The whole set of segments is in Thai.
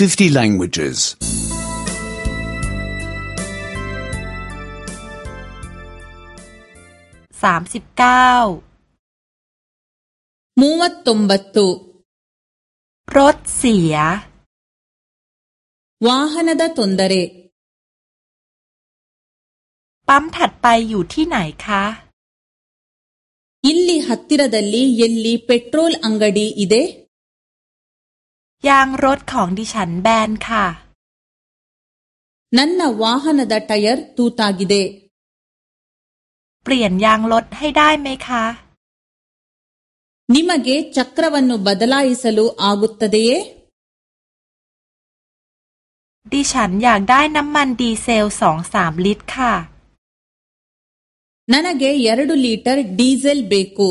50 languages. 39 ಮೂವತ್ತೊಂಬತ್ತು รถเสีย ವಾಹನದ ತೊಂದರೆ ปั๊มถัดไปอยู่ที่ไหนคะ ಇಲ್ಲಿ ಹತ್ತಿರದಲ್ಲಿ ಎಲ್ಲಿ ಪೆಟ್ರೋಲ್ ಅಂಗಡಿ ಇದೆ ยางรถของดิฉันแบนค่ะ นั่น ನ ่ ನ ವ ಾ ಹ นดาทายร์ตูตากิเดเปลี่ยนยางรถให้ได้ไหมคะ ನಿಮಗೆ ಚ ಕ ್ ರ วันนน ಬ บดลาอ ಸ สು ಆ ಗ ು ತ ್ตตเ ಯ ยดิฉันอยากได้น้ำมันดีเซลสองสามลิตรค่ะ นั่นเกยารดูลิตรดีเซลเบกู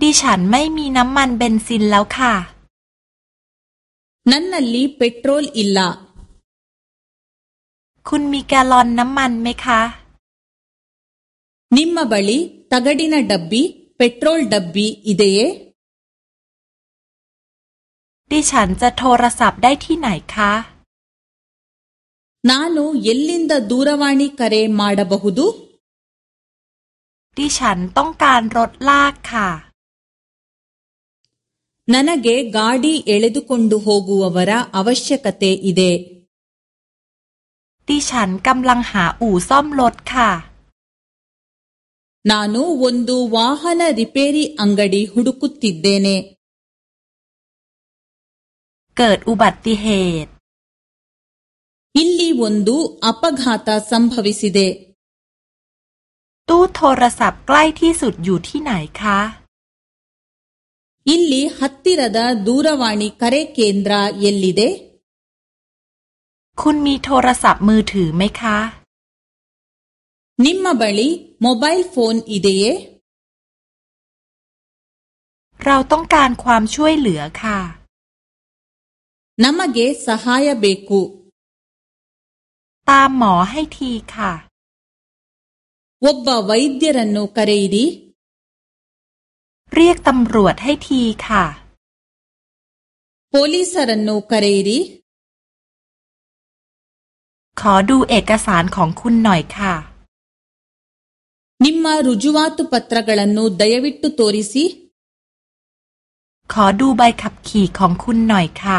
ดิฉันไม่มีน้ำมันเบนซินแล้วค่ะน ನನ್ನಲ್ಲಿ ಪ ೆ ಟ โ ರ ೋ ಲ ್ ಇ ล್าคุณมีแกลลอนน้ำมันไหมคะ นิมಿบัล ಬಳಿ ತ ಗ ಡ ีน ಡಬ್ಬಿ ಪೆಟ್ರೋಲ್ ಡಬ್ಬಿ ಇದೆಯೇ ดิฉันจะโทรศัพท์ ได้ที่ไหนคะน ನಾನು ಎಲ್ಲಿಂದ ದೂರವಾಣಿ ಕ ರ มาดบ ಬ ಹ ุดู ดิฉันต้องการรถ ลาก ค่ะ ನನಗೆ ಗಾಡಿ ಎಳೆದುಕೊಂಡು ಹೋಗುವವರ ಅವಶ್ಯಕತೆ ಇದೆ ಖಾ ನಾನು ಒಂದು ವಾಹನ ರಿಪೇರಿ ಅಂಗಡಿ ಹುಡುಕುತ್ತಿದ್ದೇನೆ เกิดอุบัติเหตุ ಇಲ್ಲಿ ಒಂದು ಅಪಘಾತ ಸಂಭವಿಸಿದೆ ตู้โทรศัพท์ใกล้ที่สุดอยู่ที่ไหนคะอิล ಇಲ್ಲಿ ಹತ್ತಿರದ ದ ೂ ರ าಾ ಣ ಿ ಕರೆ ಕೇಂದ್ರ ಎಲ್ಲಿದೆ คุณมีโทรศัพท์มือถือไหมคะ นิมมาบัลีมโมบายโฟนอิดเยเราต้องการความช่วยเหลือค่ะน้ำมเกสหายเบกุ ตามหมอให้ทีค่ะ วบบะวัยเดรันโนคารีดีเรียกตำรวจให้ทีค่ะโปลิสารนูคารีดีขอดูเอกสารของคุณหน่อยค่ะ นิมมารุจุวาตุปัตรกลันนูดายวิตตุโตริซี ขอดูใบขับขี่ของคุณหน่อยค่ะ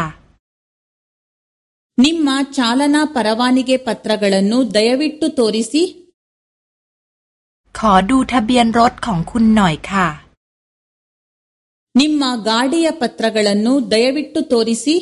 นิมมาชาลนาปราวานิเกปัตรกลันนูดายวิตตุโตริซี ขอดูทะเบียนรถของคุณหน่อยค่ะ ನಿಮ್ಮ ಗಾಡಿಯ ಪತ್ರಗಳನ್ನು ದಯವಿಟ್ಟು ತೋರಿಸಿ